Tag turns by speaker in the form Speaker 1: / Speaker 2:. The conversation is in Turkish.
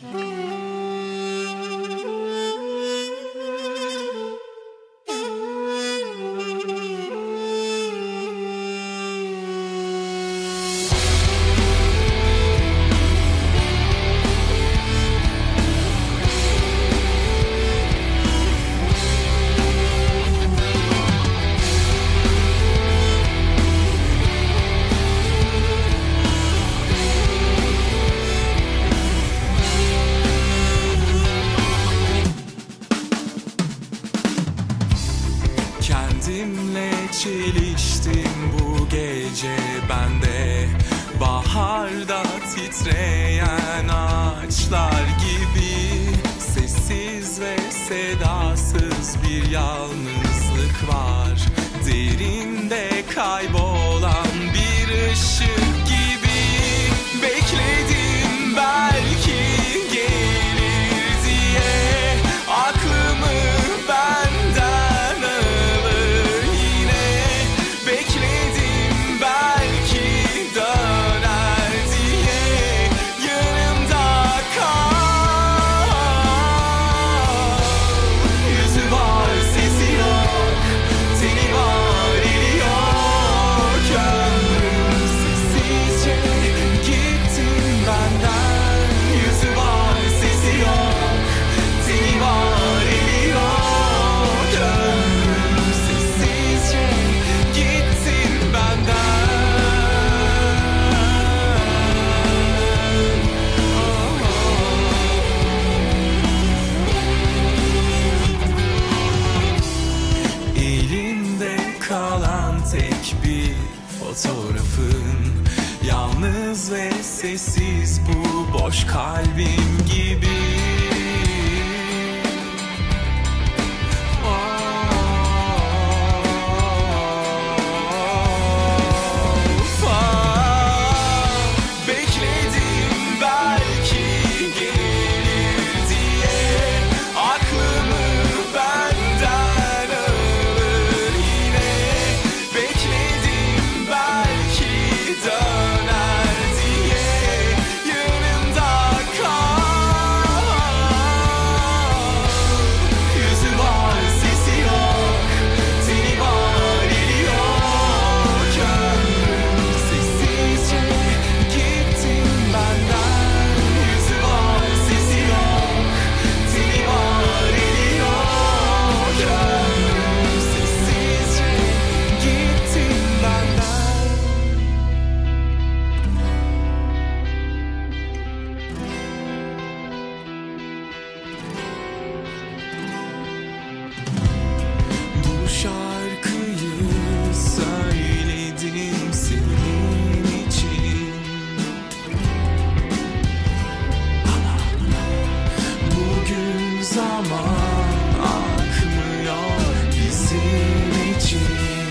Speaker 1: Música Kendimle çeliştim bu gece bende Baharda titreyen ağaçlar gibi Sessiz ve sedasız bir yalnızlık tek bir fotoğrafın. Yalnız ve sessiz bu boş kalbim zaman akmıyor bizim için.